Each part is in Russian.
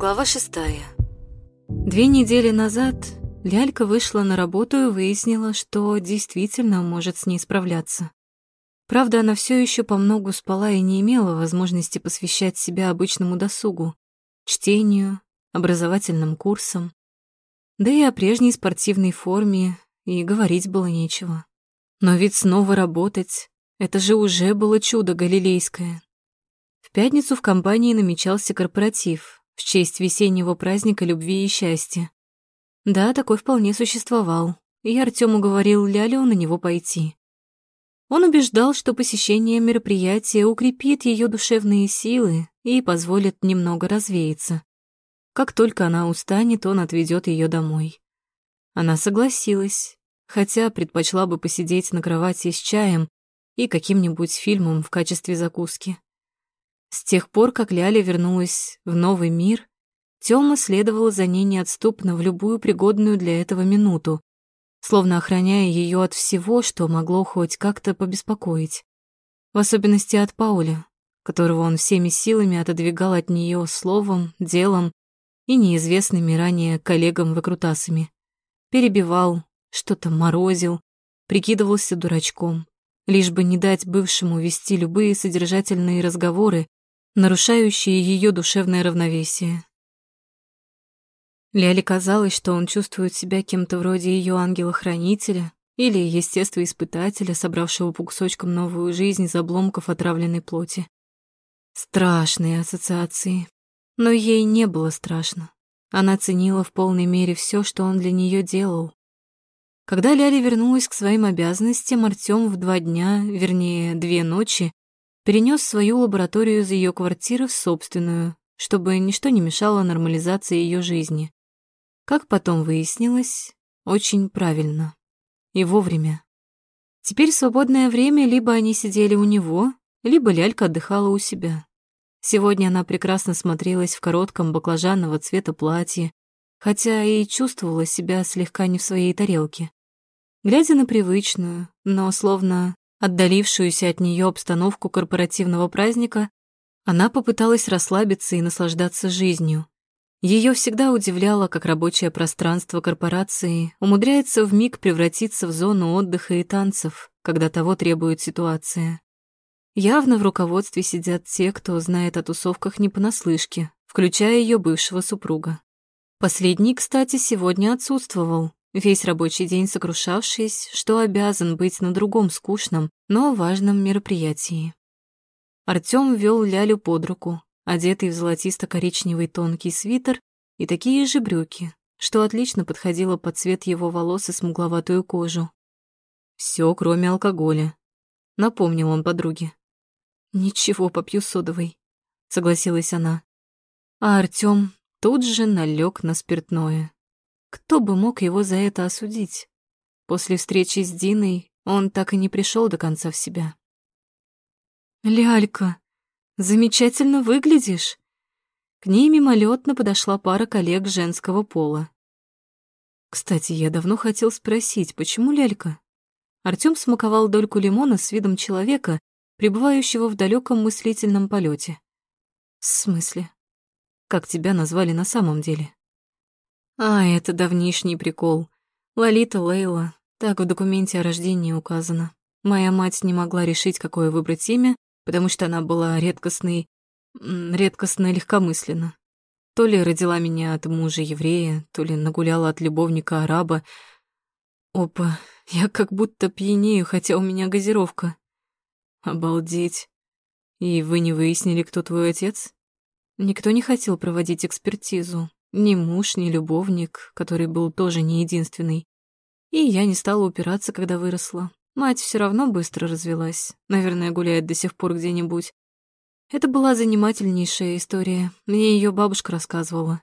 Глава шестая. Две недели назад Лялька вышла на работу и выяснила, что действительно может с ней справляться. Правда, она все еще по многу спала и не имела возможности посвящать себя обычному досугу, чтению, образовательным курсам. Да и о прежней спортивной форме и говорить было нечего. Но ведь снова работать — это же уже было чудо галилейское. В пятницу в компании намечался корпоратив в честь весеннего праздника любви и счастья. Да, такой вполне существовал, и Артём уговорил Лялю на него пойти. Он убеждал, что посещение мероприятия укрепит ее душевные силы и позволит немного развеяться. Как только она устанет, он отведет ее домой. Она согласилась, хотя предпочла бы посидеть на кровати с чаем и каким-нибудь фильмом в качестве закуски. С тех пор, как Ляля вернулась в новый мир, Тёма следовала за ней неотступно в любую пригодную для этого минуту, словно охраняя ее от всего, что могло хоть как-то побеспокоить. В особенности от Пауля, которого он всеми силами отодвигал от нее словом, делом и неизвестными ранее коллегам-выкрутасами. Перебивал, что-то морозил, прикидывался дурачком, лишь бы не дать бывшему вести любые содержательные разговоры, нарушающие ее душевное равновесие. Ляле казалось, что он чувствует себя кем-то вроде ее ангела-хранителя или естествоиспытателя, собравшего по кусочкам новую жизнь из обломков отравленной плоти. Страшные ассоциации. Но ей не было страшно. Она ценила в полной мере все, что он для нее делал. Когда Ляля вернулась к своим обязанностям, Артём в два дня, вернее, две ночи, перенес свою лабораторию из ее квартиры в собственную, чтобы ничто не мешало нормализации ее жизни. Как потом выяснилось, очень правильно. И вовремя. Теперь свободное время либо они сидели у него, либо лялька отдыхала у себя. Сегодня она прекрасно смотрелась в коротком баклажанного цвета платье, хотя и чувствовала себя слегка не в своей тарелке. Глядя на привычную, но словно отдалившуюся от нее обстановку корпоративного праздника, она попыталась расслабиться и наслаждаться жизнью. Ее всегда удивляло, как рабочее пространство корпорации умудряется вмиг превратиться в зону отдыха и танцев, когда того требует ситуация. Явно в руководстве сидят те, кто знает о тусовках не понаслышке, включая ее бывшего супруга. Последний, кстати, сегодня отсутствовал, весь рабочий день сокрушавшись, что обязан быть на другом скучном, но важном мероприятии. Артём вел Лялю под руку, одетый в золотисто-коричневый тонкий свитер и такие же брюки, что отлично подходило под цвет его волос и смугловатую кожу. Все, кроме алкоголя. Напомнил он подруге. «Ничего, попью содовой», — согласилась она. А Артём тут же налег на спиртное. Кто бы мог его за это осудить? После встречи с Диной он так и не пришел до конца в себя. «Лялька, Замечательно выглядишь. К ней мимолетно подошла пара коллег женского пола. Кстати, я давно хотел спросить, почему лялька? Артём смаковал дольку лимона с видом человека, пребывающего в далеком мыслительном полете. В смысле? Как тебя назвали на самом деле? А, это давнишний прикол. Лолита Лейла, так в документе о рождении указано. Моя мать не могла решить, какое выбрать имя, потому что она была редкостной, редкостно легкомысленна. То ли родила меня от мужа еврея, то ли нагуляла от любовника араба. Опа, я как будто пьянею, хотя у меня газировка. Обалдеть. И вы не выяснили, кто твой отец? Никто не хотел проводить экспертизу. Ни муж, ни любовник, который был тоже не единственный. И я не стала упираться, когда выросла. Мать все равно быстро развелась. Наверное, гуляет до сих пор где-нибудь. Это была занимательнейшая история. Мне ее бабушка рассказывала.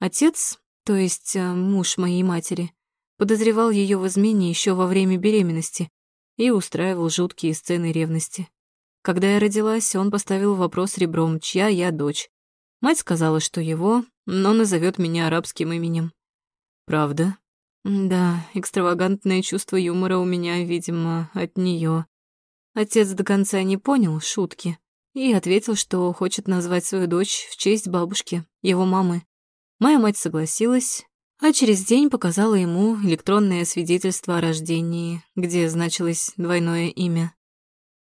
Отец, то есть э, муж моей матери, подозревал ее в измене еще во время беременности и устраивал жуткие сцены ревности. Когда я родилась, он поставил вопрос ребром, чья я дочь. Мать сказала, что его, но назовет меня арабским именем. Правда? Да, экстравагантное чувство юмора у меня, видимо, от нее. Отец до конца не понял шутки и ответил, что хочет назвать свою дочь в честь бабушки, его мамы. Моя мать согласилась, а через день показала ему электронное свидетельство о рождении, где значилось двойное имя.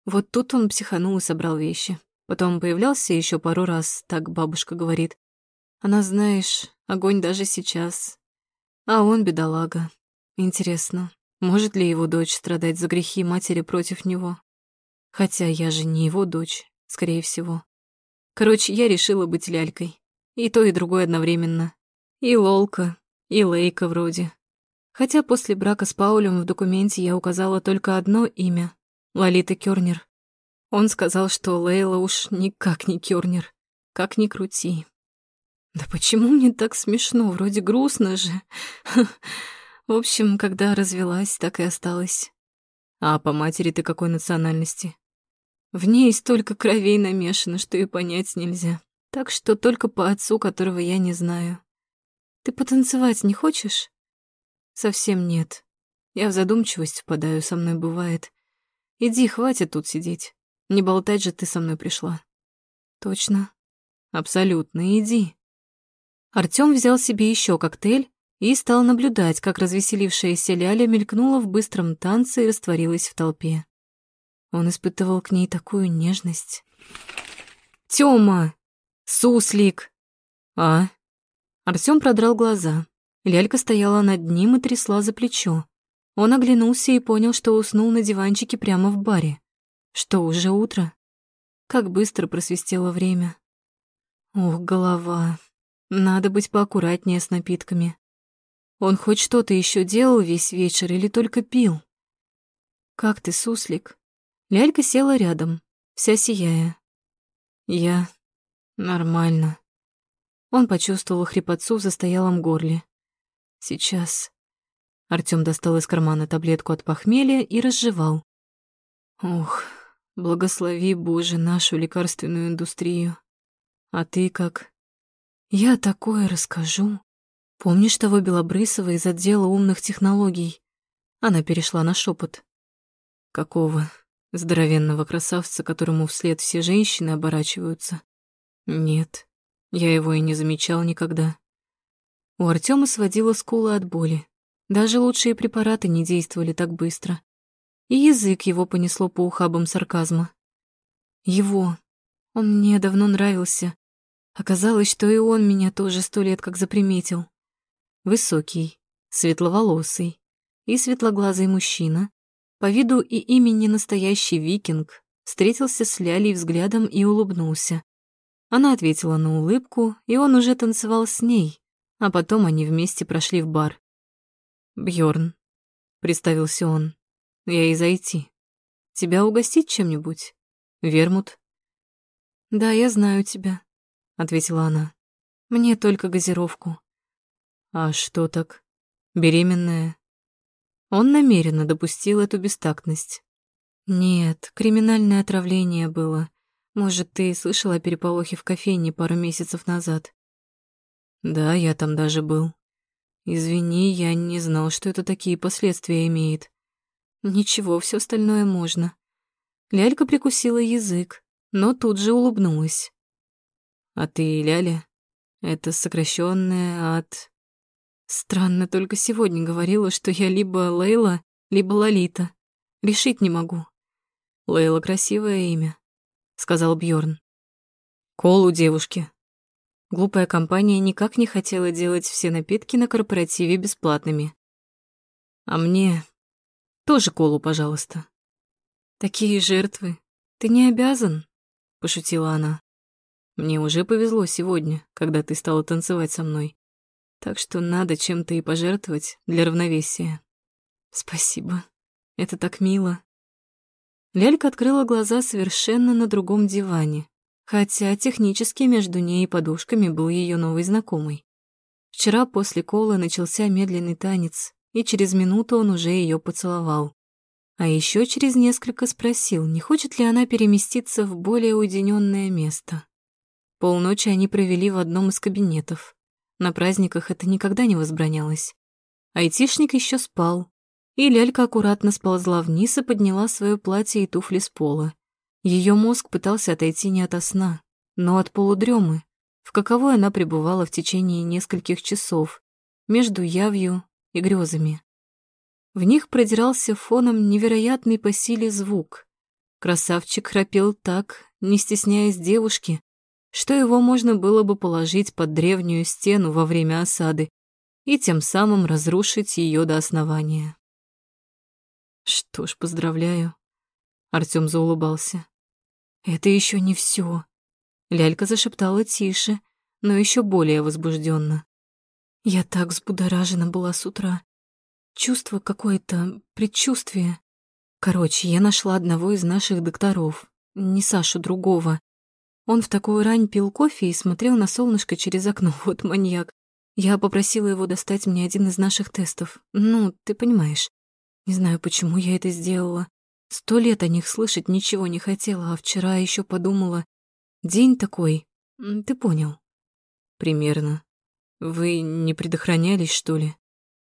Вот тут он психанул и собрал вещи. Потом появлялся еще пару раз, так бабушка говорит. Она, знаешь, огонь даже сейчас. А он бедолага. Интересно, может ли его дочь страдать за грехи матери против него? Хотя я же не его дочь, скорее всего. Короче, я решила быть лялькой. И то, и другое одновременно. И Лолка, и Лейка вроде. Хотя после брака с Паулем в документе я указала только одно имя — Лолита Кёрнер. Он сказал, что Лейла уж никак не Кёрнер, как ни крути. Да почему мне так смешно? Вроде грустно же. В общем, когда развелась, так и осталась. А по матери ты какой национальности? В ней столько кровей намешано, что и понять нельзя. Так что только по отцу, которого я не знаю. Ты потанцевать не хочешь? Совсем нет. Я в задумчивость впадаю, со мной бывает. Иди, хватит тут сидеть. Не болтать же ты со мной пришла. Точно. Абсолютно, иди. Артём взял себе еще коктейль и стал наблюдать, как развеселившаяся Ляля мелькнула в быстром танце и растворилась в толпе. Он испытывал к ней такую нежность. «Тёма! Суслик!» «А?» Артём продрал глаза. Лялька стояла над ним и трясла за плечо. Он оглянулся и понял, что уснул на диванчике прямо в баре. Что, уже утро? Как быстро просвистело время. Ох, голова. Надо быть поаккуратнее с напитками. Он хоть что-то еще делал весь вечер или только пил? «Как ты, суслик?» Лялька села рядом, вся сияя. Я нормально. Он почувствовал хрипотцу в застоялом горле. Сейчас. Артём достал из кармана таблетку от похмелья и разжевал. Ух, благослови, Боже, нашу лекарственную индустрию. А ты как? Я такое расскажу. Помнишь того Белобрысова из отдела умных технологий? Она перешла на шепот. Какого? Здоровенного красавца, которому вслед все женщины оборачиваются. Нет, я его и не замечал никогда. У Артема сводила скулы от боли. Даже лучшие препараты не действовали так быстро. И язык его понесло по ухабам сарказма. Его. Он мне давно нравился. Оказалось, что и он меня тоже сто лет как заприметил. Высокий, светловолосый и светлоглазый мужчина, по виду и имени настоящий викинг, встретился с Лялей взглядом и улыбнулся. Она ответила на улыбку, и он уже танцевал с ней, а потом они вместе прошли в бар. Бьорн, представился он, — «я и зайти. Тебя угостить чем-нибудь? Вермут?» «Да, я знаю тебя», — ответила она. «Мне только газировку». «А что так? Беременная?» Он намеренно допустил эту бестактность. Нет, криминальное отравление было. Может, ты слышала о переполохе в кофейне пару месяцев назад? Да, я там даже был. Извини, я не знал, что это такие последствия имеет. Ничего, все остальное можно. Лялька прикусила язык, но тут же улыбнулась. А ты, Ляля, это сокращенное от... Странно, только сегодня говорила, что я либо Лейла, либо Лолита. Решить не могу. Лейла красивое имя, сказал Бьорн. Кол у девушки. Глупая компания никак не хотела делать все напитки на корпоративе бесплатными. А мне тоже колу, пожалуйста. Такие жертвы. Ты не обязан, пошутила она. Мне уже повезло сегодня, когда ты стала танцевать со мной. Так что надо чем-то и пожертвовать для равновесия. Спасибо. Это так мило. Лялька открыла глаза совершенно на другом диване, хотя технически между ней и подушками был ее новый знакомый. Вчера после колы начался медленный танец, и через минуту он уже ее поцеловал. А еще через несколько спросил, не хочет ли она переместиться в более уединенное место. Полночи они провели в одном из кабинетов. На праздниках это никогда не возбранялось. Айтишник еще спал, и лялька аккуратно сползла вниз и подняла свое платье и туфли с пола. Ее мозг пытался отойти не ото сна, но от полудремы, в каковой она пребывала в течение нескольких часов, между явью и грезами. В них продирался фоном невероятный по силе звук. Красавчик храпел так, не стесняясь девушки, что его можно было бы положить под древнюю стену во время осады и тем самым разрушить ее до основания. Что ж, поздравляю. Артём заулыбался. Это еще не все. Лялька зашептала тише, но еще более возбужденно. Я так взбудоражена была с утра. Чувство какое-то, предчувствие. Короче, я нашла одного из наших докторов, не Сашу, другого. Он в такую рань пил кофе и смотрел на солнышко через окно, вот маньяк. Я попросила его достать мне один из наших тестов. Ну, ты понимаешь. Не знаю, почему я это сделала. Сто лет о них слышать ничего не хотела, а вчера еще подумала. День такой, ты понял. Примерно. Вы не предохранялись, что ли?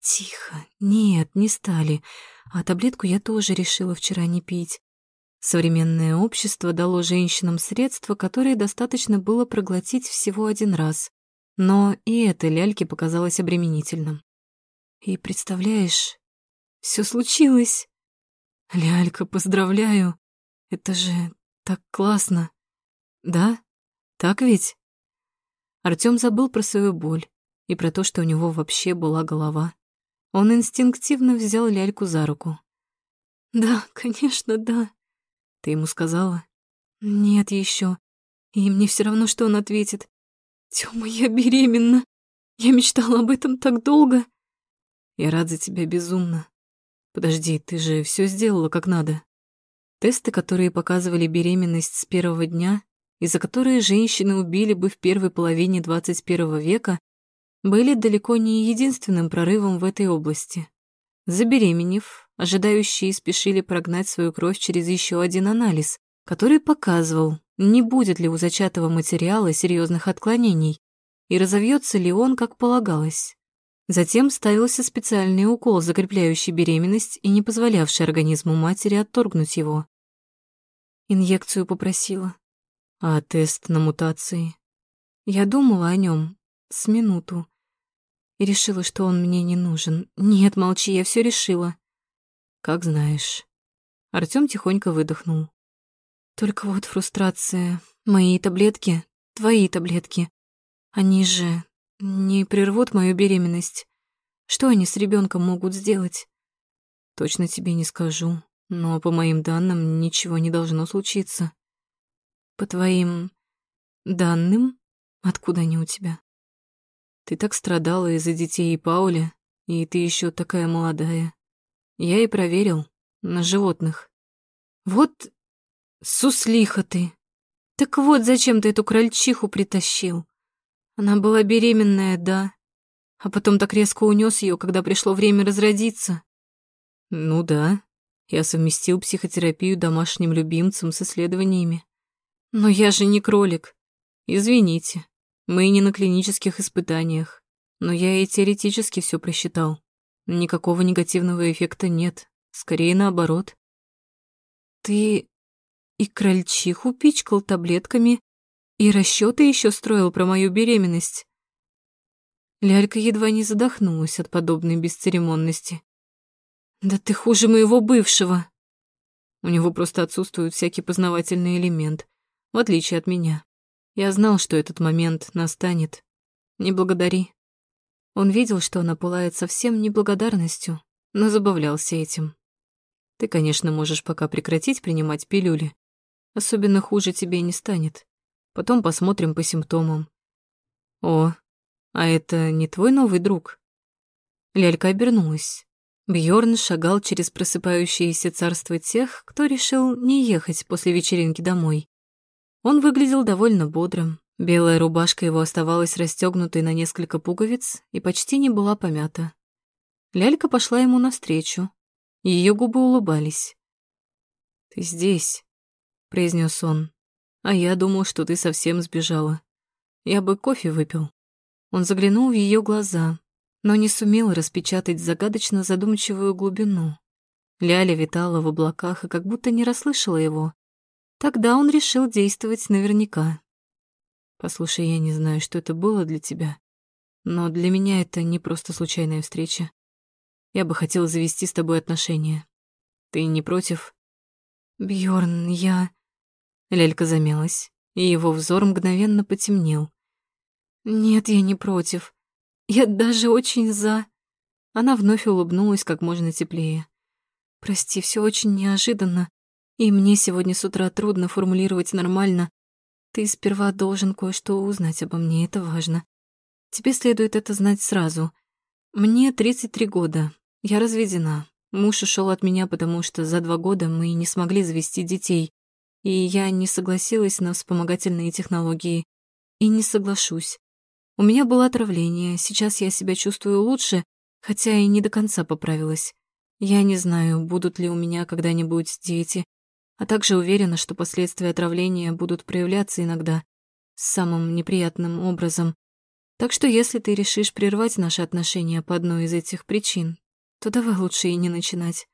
Тихо. Нет, не стали. А таблетку я тоже решила вчера не пить. Современное общество дало женщинам средства, которые достаточно было проглотить всего один раз. Но и это ляльке показалось обременительным. И представляешь, все случилось. Лялька, поздравляю. Это же так классно. Да? Так ведь? Артём забыл про свою боль и про то, что у него вообще была голова. Он инстинктивно взял ляльку за руку. «Да, конечно, да», ты ему сказала? Нет еще. И мне все равно, что он ответит. Тёма, я беременна. Я мечтала об этом так долго. Я рад за тебя безумно. Подожди, ты же все сделала как надо. Тесты, которые показывали беременность с первого дня, и за которые женщины убили бы в первой половине 21 века, были далеко не единственным прорывом в этой области. Забеременев, ожидающие спешили прогнать свою кровь через еще один анализ, который показывал, не будет ли у зачатого материала серьезных отклонений и разовьется ли он, как полагалось. Затем ставился специальный укол, закрепляющий беременность и не позволявший организму матери отторгнуть его. Инъекцию попросила. А тест на мутации? Я думала о нем с минуту и решила, что он мне не нужен. Нет, молчи, я все решила. Как знаешь. Артём тихонько выдохнул. Только вот фрустрация. Мои таблетки, твои таблетки. Они же не прервут мою беременность. Что они с ребенком могут сделать? Точно тебе не скажу, но по моим данным ничего не должно случиться. По твоим данным? Откуда они у тебя? Ты так страдала из-за детей и Пауля, и ты еще такая молодая. Я и проверил. На животных. Вот суслиха ты. Так вот, зачем ты эту крольчиху притащил? Она была беременная, да. А потом так резко унес ее, когда пришло время разродиться. Ну да. Я совместил психотерапию домашним любимцем с исследованиями. Но я же не кролик. Извините, мы не на клинических испытаниях. Но я и теоретически все просчитал. Никакого негативного эффекта нет, скорее наоборот. Ты и крольчиху пичкал таблетками, и расчеты еще строил про мою беременность. Лялька едва не задохнулась от подобной бесцеремонности. Да ты хуже моего бывшего. У него просто отсутствует всякий познавательный элемент, в отличие от меня. Я знал, что этот момент настанет. Не благодари. Он видел, что она пылает совсем неблагодарностью, но забавлялся этим. Ты, конечно, можешь пока прекратить принимать пилюли. Особенно хуже тебе не станет. Потом посмотрим по симптомам. О, а это не твой новый друг? Лялька обернулась. Бьорн шагал через просыпающееся царство тех, кто решил не ехать после вечеринки домой. Он выглядел довольно бодрым, Белая рубашка его оставалась расстегнутой на несколько пуговиц и почти не была помята. Лялька пошла ему навстречу. Ее губы улыбались. «Ты здесь», — произнес он. «А я думал, что ты совсем сбежала. Я бы кофе выпил». Он заглянул в ее глаза, но не сумел распечатать загадочно задумчивую глубину. Ляля витала в облаках и как будто не расслышала его. Тогда он решил действовать наверняка. Послушай, я не знаю, что это было для тебя, но для меня это не просто случайная встреча. Я бы хотела завести с тобой отношения. Ты не против? Бьорн, я... Лелька замялась, и его взор мгновенно потемнел. Нет, я не против. Я даже очень за... Она вновь улыбнулась как можно теплее. Прости, все очень неожиданно, и мне сегодня с утра трудно формулировать нормально. Ты сперва должен кое-что узнать обо мне, это важно. Тебе следует это знать сразу. Мне 33 года, я разведена. Муж ушел от меня, потому что за два года мы не смогли завести детей, и я не согласилась на вспомогательные технологии. И не соглашусь. У меня было отравление, сейчас я себя чувствую лучше, хотя и не до конца поправилась. Я не знаю, будут ли у меня когда-нибудь дети, а также уверена, что последствия отравления будут проявляться иногда самым неприятным образом. Так что если ты решишь прервать наши отношения по одной из этих причин, то давай лучше и не начинать.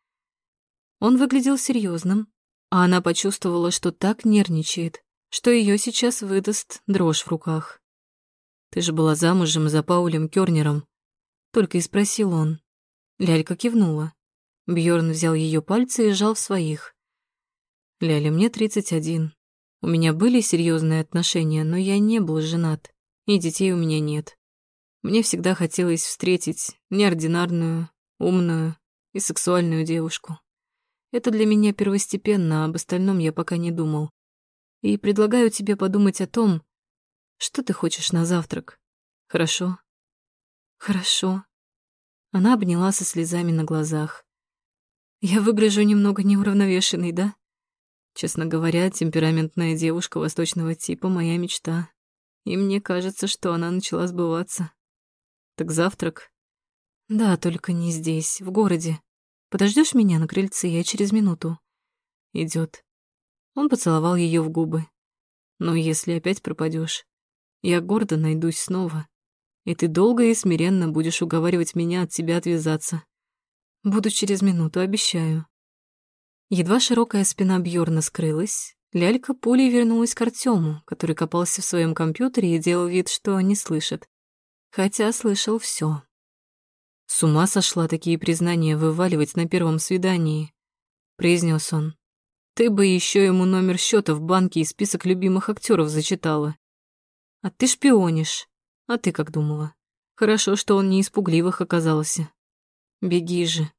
Он выглядел серьезным, а она почувствовала, что так нервничает, что ее сейчас выдаст дрожь в руках. «Ты же была замужем за Паулем Кёрнером», — только и спросил он. Лялька кивнула. Бьорн взял ее пальцы и сжал в своих. «Ляля, мне 31. У меня были серьезные отношения, но я не был женат, и детей у меня нет. Мне всегда хотелось встретить неординарную, умную и сексуальную девушку. Это для меня первостепенно, а об остальном я пока не думал. И предлагаю тебе подумать о том, что ты хочешь на завтрак. Хорошо? Хорошо. Она обняла со слезами на глазах. Я выгляжу немного неуравновешенной, да? Честно говоря, темпераментная девушка восточного типа — моя мечта. И мне кажется, что она начала сбываться. Так завтрак? Да, только не здесь, в городе. Подождешь меня на крыльце, я через минуту. Идет. Он поцеловал ее в губы. Но если опять пропадешь, я гордо найдусь снова, и ты долго и смиренно будешь уговаривать меня от тебя отвязаться. Буду через минуту, обещаю. Едва широкая спина Бьорна скрылась, лялька пулей вернулась к Артему, который копался в своем компьютере и делал вид, что не слышит. Хотя слышал все. С ума сошла такие признания вываливать на первом свидании, произнес он. Ты бы еще ему номер счета в банке и список любимых актеров зачитала. А ты шпионишь. А ты как думала? Хорошо, что он не из пугливых оказался. Беги же.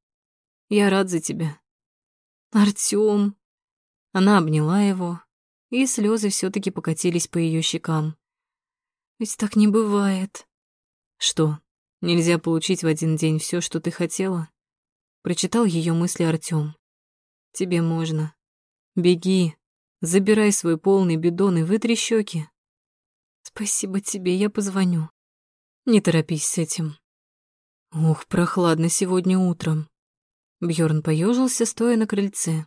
Я рад за тебя. Артём. Она обняла его, и слезы все таки покатились по ее щекам. Ведь так не бывает. Что? Нельзя получить в один день все, что ты хотела. Прочитал ее мысли Артём. Тебе можно. Беги, забирай свой полный бидон и вытри щеки. Спасибо тебе, я позвоню. Не торопись с этим. Ух, прохладно сегодня утром. Бьорн поежился, стоя на крыльце.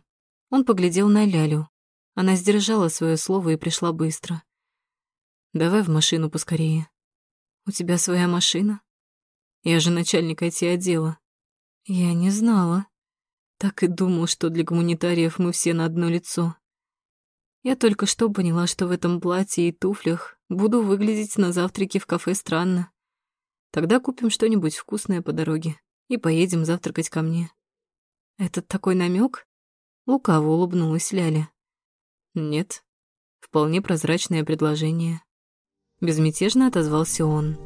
Он поглядел на Лялю. Она сдержала свое слово и пришла быстро. Давай в машину поскорее. У тебя своя машина? Я же начальник IT-отдела. Я не знала. Так и думал, что для гуманитариев мы все на одно лицо. Я только что поняла, что в этом платье и туфлях буду выглядеть на завтраке в кафе странно. Тогда купим что-нибудь вкусное по дороге и поедем завтракать ко мне. Этот такой намек? Лукаво улыбнулась Ляля. Нет, вполне прозрачное предложение. Безмятежно отозвался он.